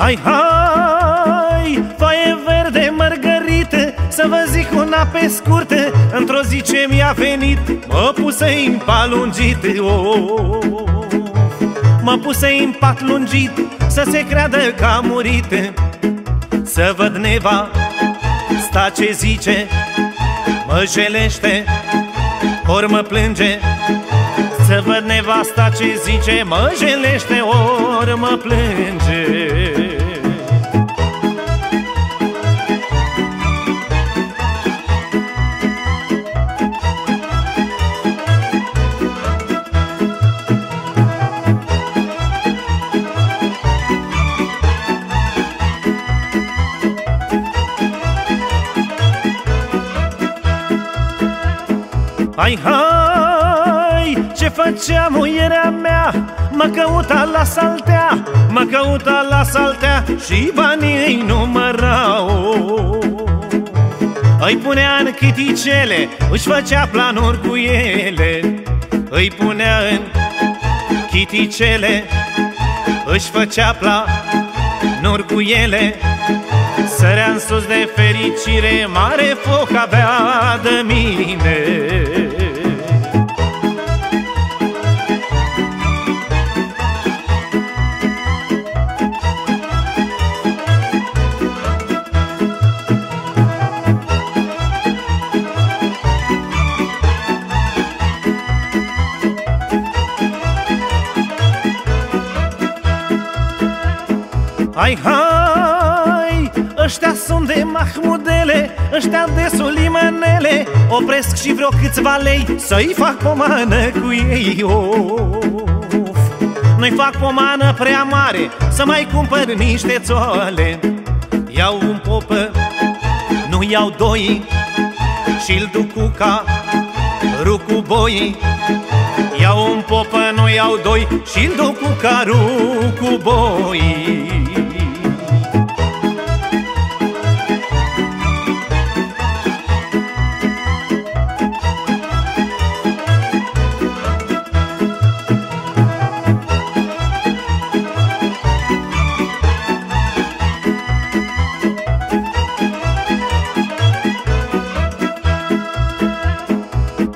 Hai, hai, foaie verde, mărgărită Să vă zic una pe scurtă. Într-o zi ce mi-a venit Mă puse în pat lungit oh, Mă puse în pat lungit Să se creadă că a murit. Să văd neva Sta ce zice Mă jelește Ori mă plânge. Să văd nevasta ce zice Mă jelește ori mă plânge Hai, hai, ce făcea muierea mea. Mă căuta la saltea, mă căuta la saltea Și banii îi numărau Îi punea în chiticele, își făcea planuri cu ele. Îi punea în chiticele, își făcea planuri cu ele. Sărea în sus de fericire, mare foc avea de mine Hai, hai, ăștia sunt de mahmudele Ăștia de sulimanele. Opresc și vreo câțiva lei Să-i fac pomană cu ei of. Nu-i fac pomană prea mare Să mai cumpăr niște țoale. Iau un popă, nu iau doi Și-l duc cu ca cu boi. Iau un popă, nu iau doi Și-l duc cu carul cu boi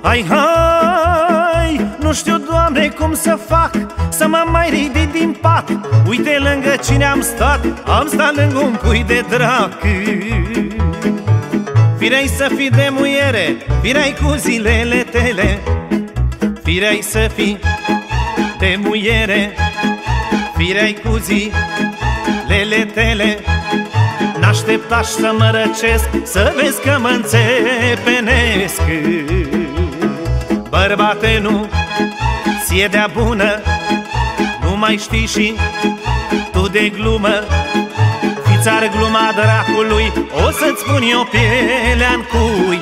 Hai, hai, nu știu, Doamne, cum să fac Să mă mai ridic din pat. Uite lângă cine am stat Am stat lângă un pui de drac. Firei să fii de muiere Firei cu zilele tele. Firei să fii de muiere Firei cu zilele tele. N-așteptași să mă răcesc Să vezi că mă înțepenesc Bărbate, nu. Ție de bună. Nu mai știi și tu de glumă. Fiți-ar gluma dracului O să-ți spun eu pielea-n cui